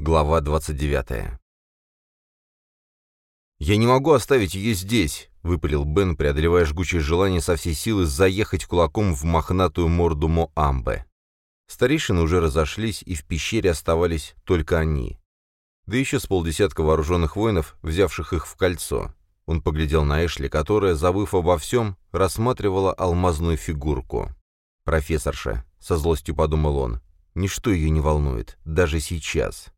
Глава 29. «Я не могу оставить ее здесь», — выпалил Бен, преодолевая жгучее желание со всей силы заехать кулаком в мохнатую морду Моамбе. Старейшины уже разошлись, и в пещере оставались только они. Да еще с полдесятка вооруженных воинов, взявших их в кольцо. Он поглядел на Эшли, которая, забыв обо всем, рассматривала алмазную фигурку. «Профессорша», — со злостью подумал он, — «ничто ее не волнует, даже сейчас»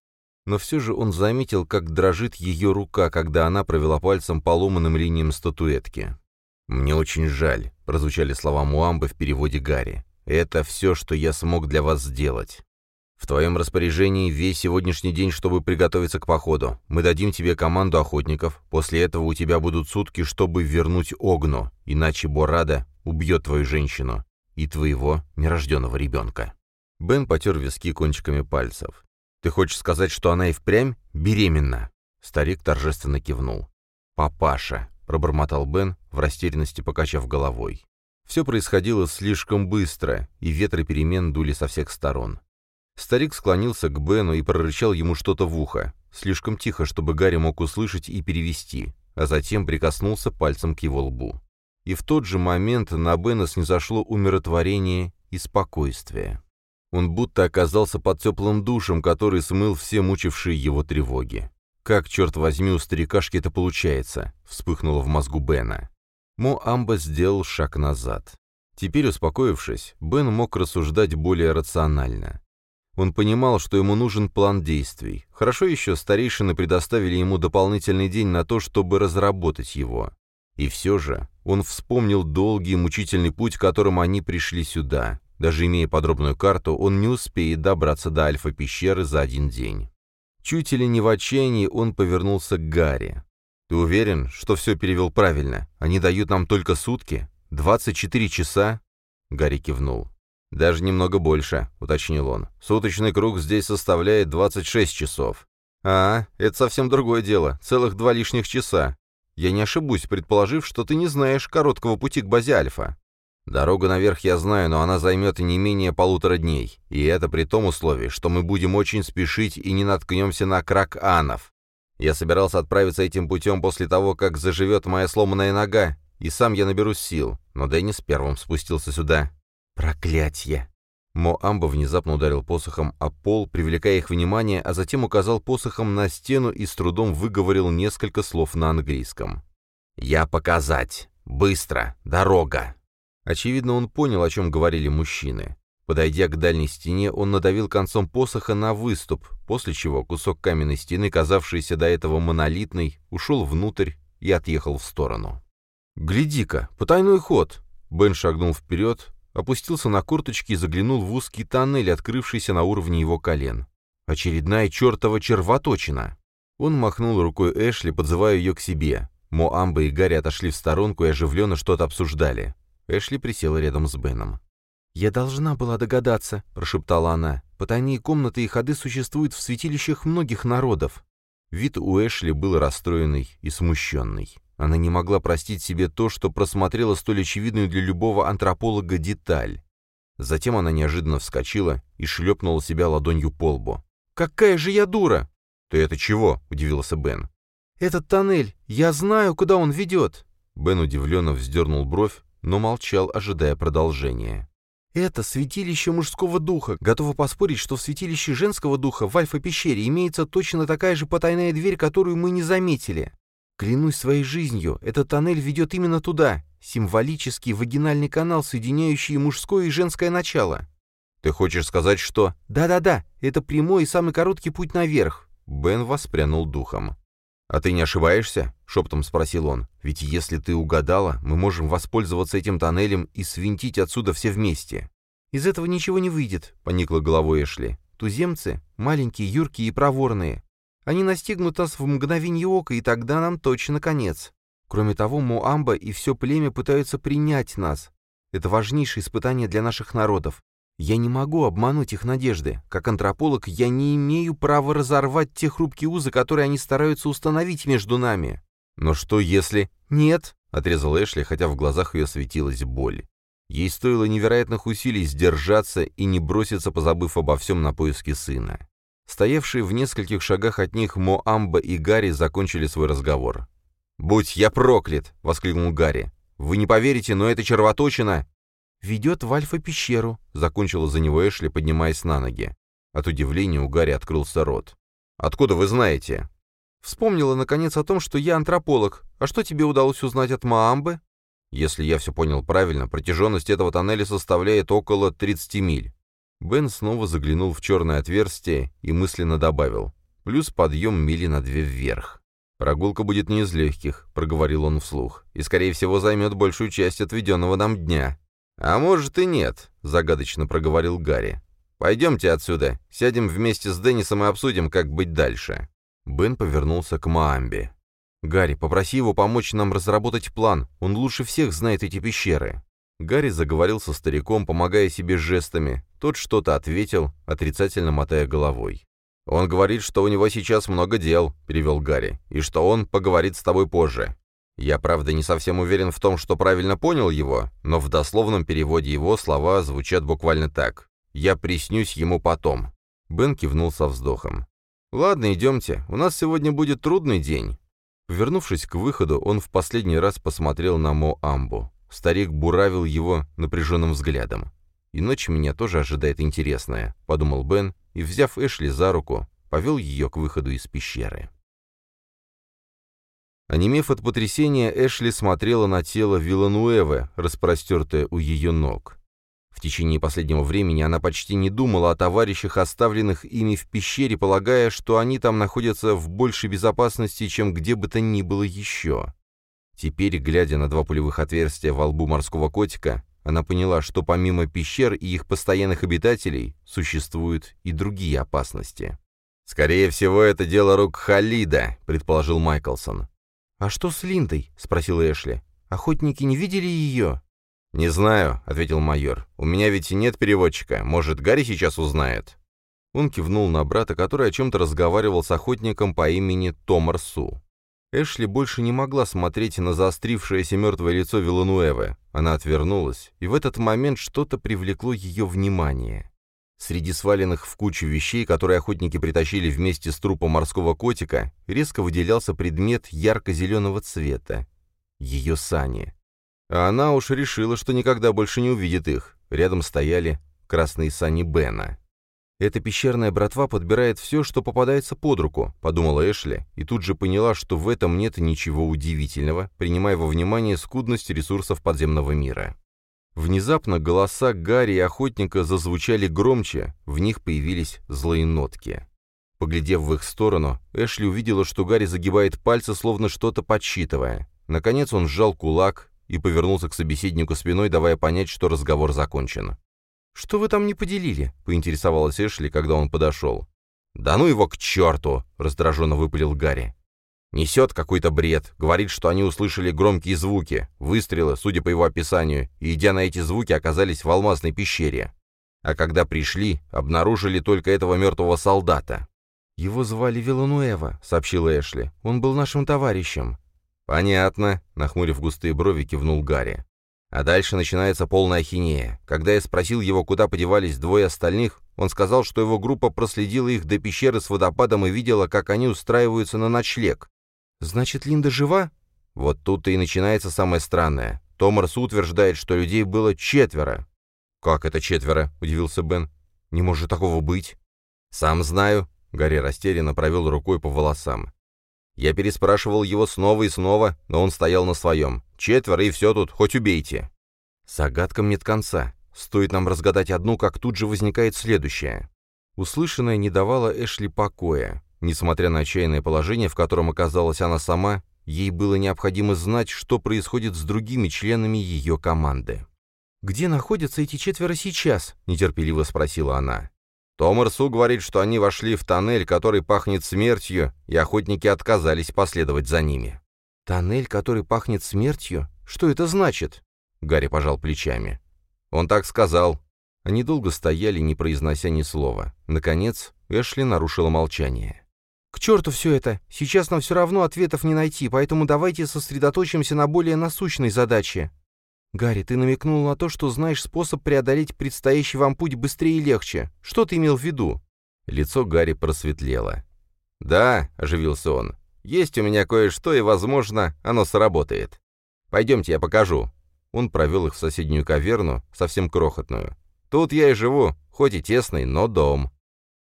но все же он заметил, как дрожит ее рука, когда она провела пальцем по ломаным линиям статуэтки. «Мне очень жаль», — прозвучали слова Муамбы в переводе Гарри. «Это все, что я смог для вас сделать. В твоем распоряжении весь сегодняшний день, чтобы приготовиться к походу. Мы дадим тебе команду охотников. После этого у тебя будут сутки, чтобы вернуть Огну, иначе Борада убьет твою женщину и твоего нерожденного ребенка». Бен потер виски кончиками пальцев. «Ты хочешь сказать, что она и впрямь беременна?» Старик торжественно кивнул. «Папаша», — пробормотал Бен, в растерянности покачав головой. Все происходило слишком быстро, и ветры перемен дули со всех сторон. Старик склонился к Бену и прорычал ему что-то в ухо, слишком тихо, чтобы Гарри мог услышать и перевести, а затем прикоснулся пальцем к его лбу. И в тот же момент на Бена снизошло умиротворение и спокойствие. Он будто оказался под теплым душем, который смыл все мучившие его тревоги. «Как, черт возьми, у старикашки это получается?» — вспыхнуло в мозгу Бена. Мо Амба сделал шаг назад. Теперь, успокоившись, Бен мог рассуждать более рационально. Он понимал, что ему нужен план действий. Хорошо еще старейшины предоставили ему дополнительный день на то, чтобы разработать его. И все же он вспомнил долгий мучительный путь, которым они пришли сюда, даже имея подробную карту, он не успеет добраться до Альфа-пещеры за один день. Чуть или не в отчаянии он повернулся к Гарри. «Ты уверен, что все перевел правильно? Они дают нам только сутки? 24 часа?» Гарри кивнул. «Даже немного больше», — уточнил он. «Суточный круг здесь составляет 26 часов». «А, это совсем другое дело. Целых два лишних часа. Я не ошибусь, предположив, что ты не знаешь короткого пути к базе Альфа. Дорогу наверх я знаю, но она займет не менее полутора дней. И это при том условии, что мы будем очень спешить и не наткнемся на крак анов. Я собирался отправиться этим путем после того, как заживет моя сломанная нога, и сам я наберусь сил. Но Деннис первым спустился сюда. Проклятье! Моамба внезапно ударил посохом о пол, привлекая их внимание, а затем указал посохом на стену и с трудом выговорил несколько слов на английском. «Я показать! Быстро! Дорога!» Очевидно, он понял, о чем говорили мужчины. Подойдя к дальней стене, он надавил концом посоха на выступ, после чего кусок каменной стены, казавшийся до этого монолитной, ушел внутрь и отъехал в сторону. «Гляди-ка, потайной ход!» Бен шагнул вперед, опустился на курточки и заглянул в узкий тоннель, открывшийся на уровне его колен. «Очередная чертова червоточина!» Он махнул рукой Эшли, подзывая ее к себе. Моамба и Гарри отошли в сторонку и оживленно что-то обсуждали. Эшли присела рядом с Беном. «Я должна была догадаться», — прошептала она. «Потайные комнаты и ходы существуют в святилищах многих народов». Вид у Эшли был расстроенный и смущенный. Она не могла простить себе то, что просмотрела столь очевидную для любого антрополога деталь. Затем она неожиданно вскочила и шлепнула себя ладонью по лбу. «Какая же я дура!» «Ты это чего?» — удивился Бен. «Этот тоннель! Я знаю, куда он ведет!» Бен удивленно вздернул бровь, но молчал, ожидая продолжения. «Это святилище мужского духа. Готова поспорить, что в святилище женского духа в Альфа-пещере имеется точно такая же потайная дверь, которую мы не заметили. Клянусь своей жизнью, этот тоннель ведет именно туда. Символический вагинальный канал, соединяющий мужское и женское начало». «Ты хочешь сказать, что...» «Да-да-да, это прямой и самый короткий путь наверх». Бен воспрянул духом. «А ты не ошибаешься?» — шептом спросил он. «Ведь если ты угадала, мы можем воспользоваться этим тоннелем и свинтить отсюда все вместе». «Из этого ничего не выйдет», — поникла головой Эшли. «Туземцы — маленькие, юркие и проворные. Они настигнут нас в мгновение ока, и тогда нам точно конец. Кроме того, Муамба и все племя пытаются принять нас. Это важнейшее испытание для наших народов. Я не могу обмануть их надежды. Как антрополог, я не имею права разорвать те хрупкие узы, которые они стараются установить между нами. Но что если... Нет, — отрезал Эшли, хотя в глазах ее светилась боль. Ей стоило невероятных усилий сдержаться и не броситься, позабыв обо всем на поиски сына. Стоявшие в нескольких шагах от них Моамба и Гарри закончили свой разговор. «Будь я проклят!» — воскликнул Гарри. «Вы не поверите, но эта червоточина...» «Ведет в Альфа-пещеру», — закончила за него Эшли, поднимаясь на ноги. От удивления у Гарри открылся рот. «Откуда вы знаете?» «Вспомнила, наконец, о том, что я антрополог. А что тебе удалось узнать от Маамбы?» «Если я все понял правильно, протяженность этого тоннеля составляет около 30 миль». Бен снова заглянул в черное отверстие и мысленно добавил. «Плюс подъем мили на две вверх». «Прогулка будет не из легких», — проговорил он вслух, «и, скорее всего, займет большую часть отведенного нам дня». «А может и нет», — загадочно проговорил Гарри. «Пойдемте отсюда, сядем вместе с Деннисом и обсудим, как быть дальше». Бен повернулся к Маамбе. «Гарри, попроси его помочь нам разработать план, он лучше всех знает эти пещеры». Гарри заговорил со стариком, помогая себе жестами. Тот что-то ответил, отрицательно мотая головой. «Он говорит, что у него сейчас много дел», — перевел Гарри, «и что он поговорит с тобой позже. Я, правда, не совсем уверен в том, что правильно понял его, но в дословном переводе его слова звучат буквально так. «Я приснюсь ему потом». Бен кивнул со вздохом. «Ладно, идемте. У нас сегодня будет трудный день». Повернувшись к выходу, он в последний раз посмотрел на Мо Амбу. Старик буравил его напряженным взглядом. «И ночь меня тоже ожидает интересная», — подумал Бен, и, взяв Эшли за руку, повел ее к выходу из пещеры. Онемев от потрясения, Эшли смотрела на тело Вилануэвы, распростертое у ее ног. В течение последнего времени она почти не думала о товарищах, оставленных ими в пещере, полагая, что они там находятся в большей безопасности, чем где бы то ни было еще. Теперь, глядя на два пулевых отверстия во лбу морского котика, она поняла, что помимо пещер и их постоянных обитателей существуют и другие опасности. «Скорее всего, это дело рук Халида», — предположил Майклсон. «А что с Линдой?» — спросил Эшли. «Охотники не видели ее?» «Не знаю», — ответил майор. «У меня ведь нет переводчика. Может, Гарри сейчас узнает?» Он кивнул на брата, который о чем-то разговаривал с охотником по имени Томарсу. Эшли больше не могла смотреть на заострившееся мертвое лицо Вилануэвы. Она отвернулась, и в этот момент что-то привлекло ее внимание. Среди сваленных в кучу вещей, которые охотники притащили вместе с трупом морского котика, резко выделялся предмет ярко-зеленого цвета. Ее сани. А она уж решила, что никогда больше не увидит их. Рядом стояли красные сани Бена. «Эта пещерная братва подбирает все, что попадается под руку», — подумала Эшли, и тут же поняла, что в этом нет ничего удивительного, принимая во внимание скудность ресурсов подземного мира. Внезапно голоса Гарри и охотника зазвучали громче, в них появились злые нотки. Поглядев в их сторону, Эшли увидела, что Гарри загибает пальцы, словно что-то подсчитывая. Наконец он сжал кулак и повернулся к собеседнику спиной, давая понять, что разговор закончен. «Что вы там не поделили?» — поинтересовалась Эшли, когда он подошел. «Да ну его к черту!» — раздраженно выпалил Гарри. Несет какой-то бред, говорит, что они услышали громкие звуки, выстрелы, судя по его описанию, и, идя на эти звуки, оказались в алмазной пещере. А когда пришли, обнаружили только этого мертвого солдата. «Его звали Вилануэва», — сообщил Эшли. «Он был нашим товарищем». «Понятно», — нахмурив густые брови, кивнул Гарри. А дальше начинается полная ахинея. Когда я спросил его, куда подевались двое остальных, он сказал, что его группа проследила их до пещеры с водопадом и видела, как они устраиваются на ночлег. «Значит, Линда жива?» Вот тут-то и начинается самое странное. Томарс утверждает, что людей было четверо. «Как это четверо?» — удивился Бен. «Не может такого быть». «Сам знаю». Гарри растерянно провел рукой по волосам. Я переспрашивал его снова и снова, но он стоял на своем. Четверо и все тут, хоть убейте. Загадкам нет конца. Стоит нам разгадать одну, как тут же возникает следующая. Услышанное не давало Эшли покоя. Несмотря на отчаянное положение, в котором оказалась она сама, ей было необходимо знать, что происходит с другими членами ее команды. «Где находятся эти четверо сейчас?» — нетерпеливо спросила она. Томарсу говорит, что они вошли в тоннель, который пахнет смертью, и охотники отказались последовать за ними. «Тоннель, который пахнет смертью? Что это значит?» Гарри пожал плечами. «Он так сказал». Они долго стояли, не произнося ни слова. Наконец, Эшли нарушила молчание. «К черту все это! Сейчас нам все равно ответов не найти, поэтому давайте сосредоточимся на более насущной задаче. Гарри, ты намекнул на то, что знаешь способ преодолеть предстоящий вам путь быстрее и легче. Что ты имел в виду?» Лицо Гарри просветлело. «Да», — оживился он, — «есть у меня кое-что, и, возможно, оно сработает. Пойдемте, я покажу». Он провел их в соседнюю каверну, совсем крохотную. «Тут я и живу, хоть и тесный, но дом».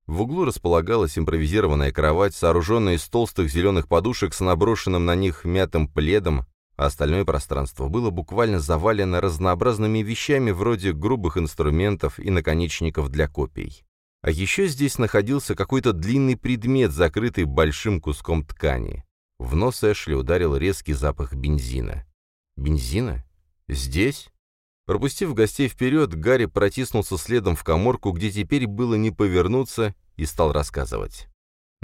В углу располагалась импровизированная кровать, сооруженная из толстых зеленых подушек с наброшенным на них мятым пледом, а остальное пространство было буквально завалено разнообразными вещами вроде грубых инструментов и наконечников для копий. А еще здесь находился какой-то длинный предмет, закрытый большим куском ткани. В нос Эшли ударил резкий запах бензина. «Бензина? Здесь?» Пропустив гостей вперед, Гарри протиснулся следом в коморку, где теперь было не повернуться, и стал рассказывать.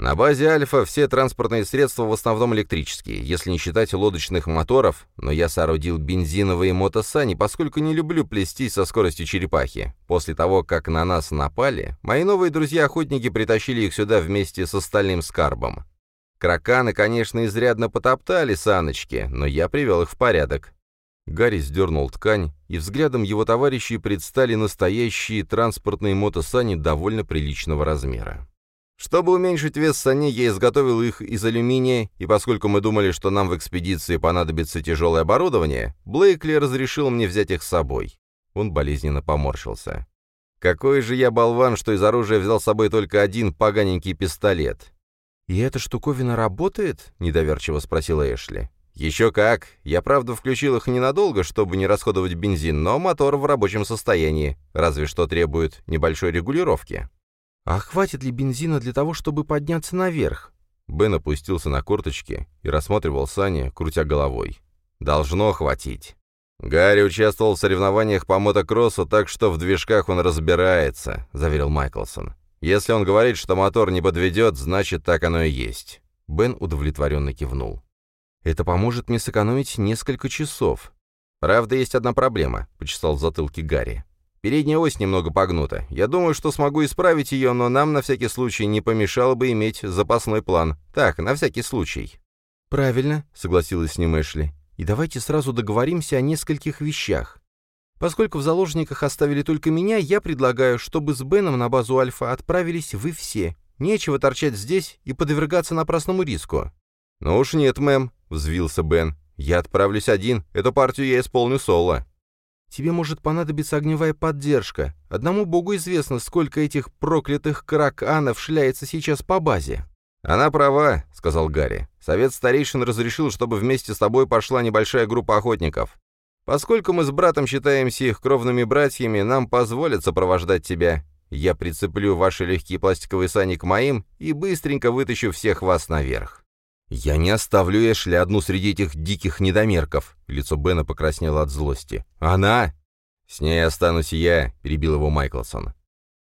На базе «Альфа» все транспортные средства в основном электрические, если не считать лодочных моторов, но я соорудил бензиновые мотосани, поскольку не люблю плестись со скоростью черепахи. После того, как на нас напали, мои новые друзья-охотники притащили их сюда вместе с остальным скарбом. Краканы, конечно, изрядно потоптали саночки, но я привел их в порядок. Гарри сдернул ткань, и взглядом его товарищей предстали настоящие транспортные мотосани довольно приличного размера. Чтобы уменьшить вес саней, я изготовил их из алюминия, и поскольку мы думали, что нам в экспедиции понадобится тяжелое оборудование, Блейкли разрешил мне взять их с собой. Он болезненно поморщился. Какой же я болван, что из оружия взял с собой только один поганенький пистолет. «И эта штуковина работает?» — недоверчиво спросила Эшли. «Еще как. Я, правда, включил их ненадолго, чтобы не расходовать бензин, но мотор в рабочем состоянии, разве что требует небольшой регулировки». «А хватит ли бензина для того, чтобы подняться наверх?» Бен опустился на корточки и рассматривал сани, крутя головой. «Должно хватить». «Гарри участвовал в соревнованиях по мотокроссу, так что в движках он разбирается», — заверил Майклсон. «Если он говорит, что мотор не подведет, значит, так оно и есть». Бен удовлетворенно кивнул. «Это поможет мне сэкономить несколько часов». «Правда, есть одна проблема», — почесал в затылке Гарри. Передняя ось немного погнута. Я думаю, что смогу исправить ее, но нам на всякий случай не помешало бы иметь запасной план. Так, на всякий случай». «Правильно», — согласилась с ним Эшли. «И давайте сразу договоримся о нескольких вещах. Поскольку в заложниках оставили только меня, я предлагаю, чтобы с Беном на базу Альфа отправились вы все. Нечего торчать здесь и подвергаться напрасному риску». «Ну уж нет, мэм», — взвился Бен. «Я отправлюсь один. Эту партию я исполню соло». Тебе может понадобиться огневая поддержка. Одному богу известно, сколько этих проклятых краканов шляется сейчас по базе». «Она права», — сказал Гарри. «Совет старейшин разрешил, чтобы вместе с тобой пошла небольшая группа охотников. Поскольку мы с братом считаемся их кровными братьями, нам позволят сопровождать тебя. Я прицеплю ваши легкие пластиковые сани к моим и быстренько вытащу всех вас наверх». «Я не оставлю Эшли одну среди этих диких недомерков», — лицо Бена покраснело от злости. «Она?» «С ней останусь я», — перебил его Майклсон.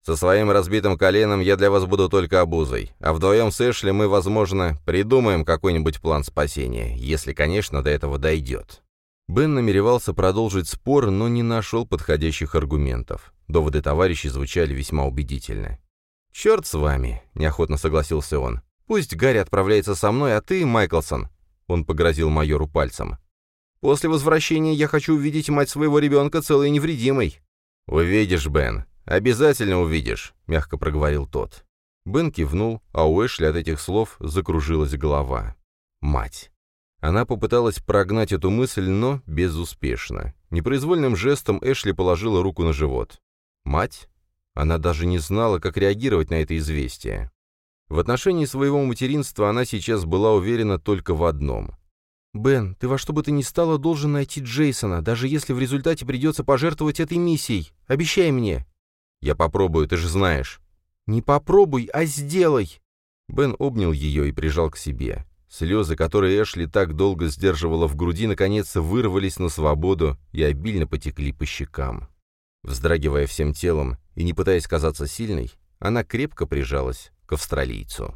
«Со своим разбитым коленом я для вас буду только обузой, а вдвоем с Эшли мы, возможно, придумаем какой-нибудь план спасения, если, конечно, до этого дойдет». Бен намеревался продолжить спор, но не нашел подходящих аргументов. Доводы товарищей звучали весьма убедительно. «Черт с вами», — неохотно согласился он. Пусть Гарри отправляется со мной, а ты, Майклсон...» Он погрозил майору пальцем. «После возвращения я хочу увидеть мать своего ребенка целой и невредимой». «Увидишь, Бен. Обязательно увидишь», — мягко проговорил тот. Бен кивнул, а у Эшли от этих слов закружилась голова. «Мать». Она попыталась прогнать эту мысль, но безуспешно. Непроизвольным жестом Эшли положила руку на живот. «Мать?» Она даже не знала, как реагировать на это известие. В отношении своего материнства она сейчас была уверена только в одном. «Бен, ты во что бы то ни стало должен найти Джейсона, даже если в результате придется пожертвовать этой миссией. Обещай мне!» «Я попробую, ты же знаешь». «Не попробуй, а сделай!» Бен обнял ее и прижал к себе. Слезы, которые Эшли так долго сдерживала в груди, наконец вырвались на свободу и обильно потекли по щекам. Вздрагивая всем телом и не пытаясь казаться сильной, она крепко прижалась к австралийцу.